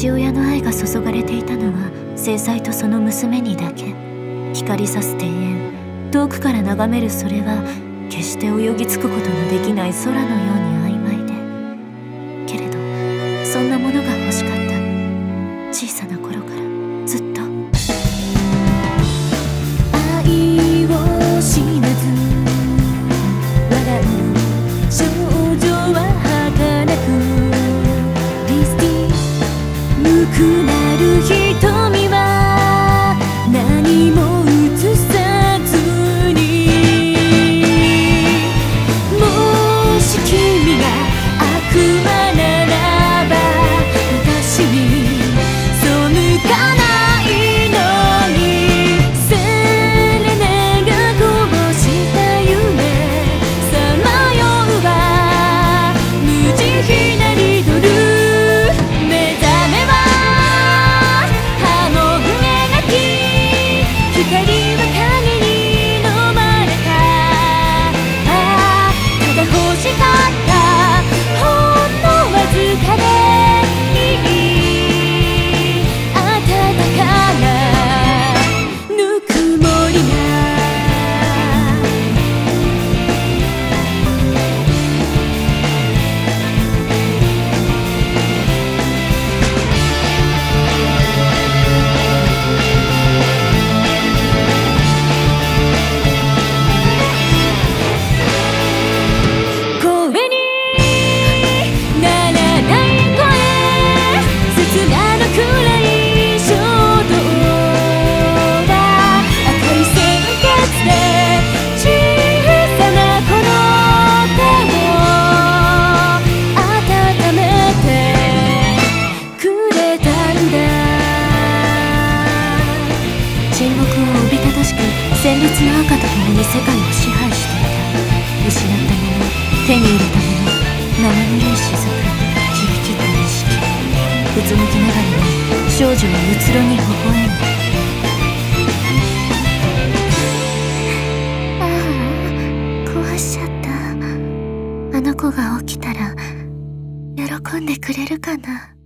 父親の愛が注がれていたのは正妻とその娘にだけ。光さす庭園遠くから眺めるそれは決して泳ぎ着くことのできない空のように曖昧で。けれどそんなものが欲しかった。小さな頃から。しかって沈黙をおびただしく鮮烈な赤と共に世界を支配していた失ったもの手に入れたもの生ぬるい雫響き切った意識うつむきながらも少女はうつろに微笑んだああ壊しちゃった。あの子が起きたら喜んでくれるかな。